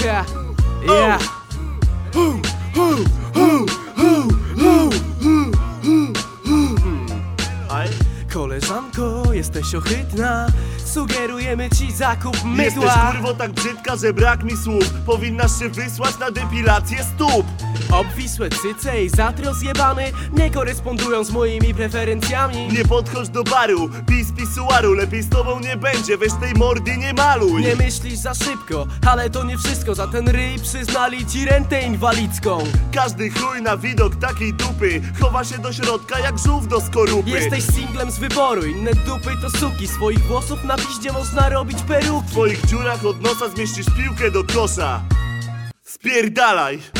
Ha, yeah. Aj? Koleżanko, jesteś ohydna. Sugerujemy ci zakup Jesteś mydła kurwo tak brzydka, że brak mi słów. Powinnaś się wysłać na depilację stóp Obwisłe cyce i zatry rozjebany Nie korespondują z moimi preferencjami. Nie podchodź do baru, pij z pisuaru Lepiej z tobą nie będzie, weź tej mordy nie maluj. Nie myślisz za szybko, ale to nie wszystko Za ten ryj przyznali ci rentę inwalidzką. Każdy chuj na widok takiej dupy Chowa się do środka jak żółw do skorupy. Jesteś singlem z wyboru, inne dupy to suki. Swoich włosów na piździe można robić peruki. W twoich dziurach od nosa zmieścisz piłkę do kosza. Spierdalaj!